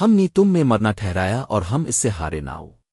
ہم نے تم میں مرنا ٹھہرایا اور ہم اس سے ہارے نہ ہو۔